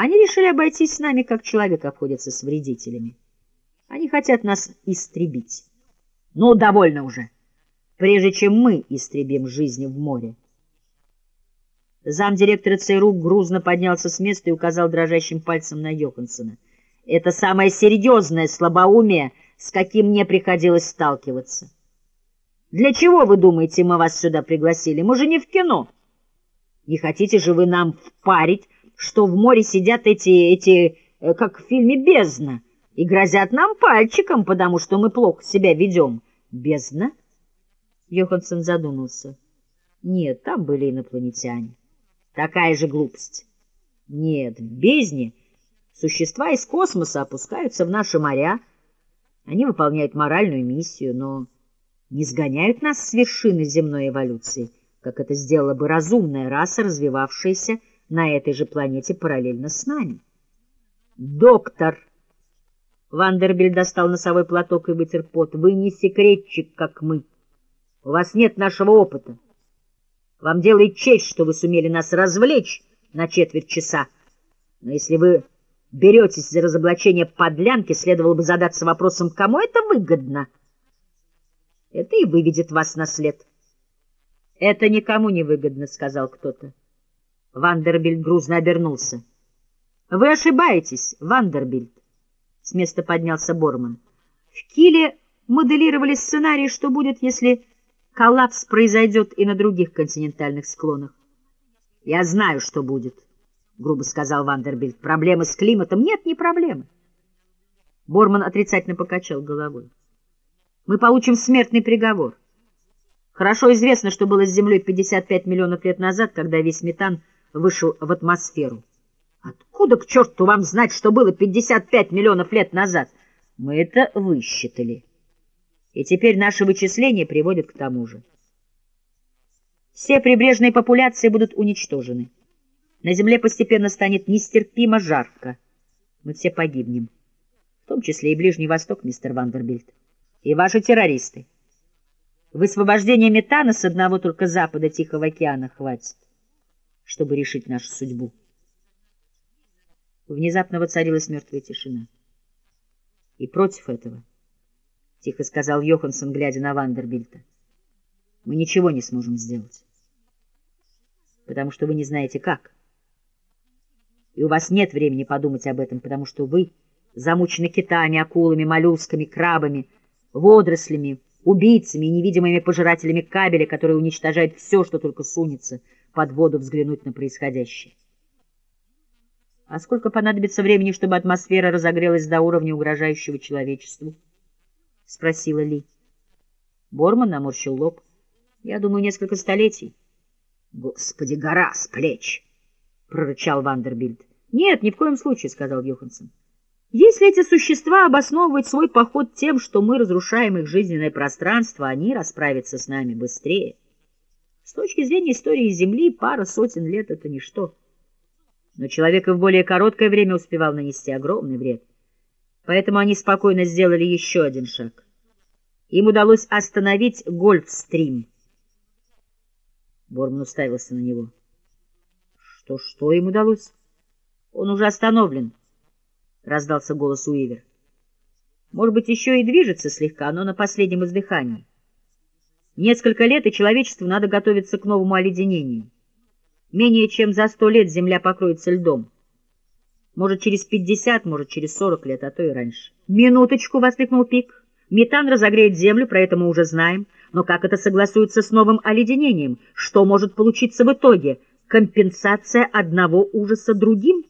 Они решили обойтись с нами, как человек обходится с вредителями. Они хотят нас истребить. Ну, довольно уже, прежде чем мы истребим жизни в море. Замдиректора ЦРУ грузно поднялся с места и указал дрожащим пальцем на Йоханссона. Это самое серьезное слабоумие, с каким мне приходилось сталкиваться. Для чего, вы думаете, мы вас сюда пригласили? Мы же не в кино. Не хотите же вы нам впарить, что в море сидят эти, эти, э, как в фильме «Бездна», и грозят нам пальчиком, потому что мы плохо себя ведем. Бездна? Йоханссон задумался. Нет, там были инопланетяне. Такая же глупость. Нет, в бездне существа из космоса опускаются в наши моря. Они выполняют моральную миссию, но не сгоняют нас с вершины земной эволюции, как это сделала бы разумная раса, развивавшаяся на этой же планете параллельно с нами. «Доктор!» Вандербильд достал носовой платок и вытер пот. «Вы не секретчик, как мы. У вас нет нашего опыта. Вам делает честь, что вы сумели нас развлечь на четверть часа. Но если вы беретесь за разоблачение подлянки, следовало бы задаться вопросом, кому это выгодно?» Это и выведет вас на след. — Это никому не выгодно, — сказал кто-то. Вандербильд грузно обернулся. — Вы ошибаетесь, Вандербильд. С места поднялся Борман. В Киле моделировали сценарий, что будет, если коллапс произойдет и на других континентальных склонах. — Я знаю, что будет, — грубо сказал Вандербильд. — Проблемы с климатом? Нет, не проблемы. Борман отрицательно покачал головой мы получим смертный приговор. Хорошо известно, что было с Землей 55 миллионов лет назад, когда весь метан вышел в атмосферу. Откуда к черту вам знать, что было 55 миллионов лет назад? Мы это высчитали. И теперь наши вычисления приводят к тому же. Все прибрежные популяции будут уничтожены. На Земле постепенно станет нестерпимо жарко. Мы все погибнем. В том числе и Ближний Восток, мистер Вандербильд и ваши террористы. Высвобождение метана с одного только запада Тихого океана хватит, чтобы решить нашу судьбу. Внезапно воцарилась мертвая тишина. И против этого, — тихо сказал Йоханссон, глядя на Вандербильта, — мы ничего не сможем сделать, потому что вы не знаете как. И у вас нет времени подумать об этом, потому что вы замучены китами, акулами, моллюсками, крабами — водорослями, убийцами и невидимыми пожирателями кабеля, которые уничтожают все, что только сунется под воду взглянуть на происходящее. А сколько понадобится времени, чтобы атмосфера разогрелась до уровня, угрожающего человечеству? — спросила Ли. Борман наморщил лоб. — Я думаю, несколько столетий. — Господи, гора с плеч! — прорычал Вандербильд. — Нет, ни в коем случае, — сказал Йоханссон. Если эти существа обосновывают свой поход тем, что мы разрушаем их жизненное пространство, они расправятся с нами быстрее. С точки зрения истории Земли пара сотен лет — это ничто. Но человек и в более короткое время успевал нанести огромный вред. Поэтому они спокойно сделали еще один шаг. Им удалось остановить Гольфстрим. Борман уставился на него. Что, что им удалось? Он уже остановлен. — раздался голос Уивер. «Может быть, еще и движется слегка, но на последнем издыхании. Несколько лет, и человечеству надо готовиться к новому оледенению. Менее чем за сто лет земля покроется льдом. Может, через пятьдесят, может, через сорок лет, а то и раньше». «Минуточку!» — воскликнул Пик. «Метан разогреет землю, про это мы уже знаем. Но как это согласуется с новым оледенением? Что может получиться в итоге? Компенсация одного ужаса другим?»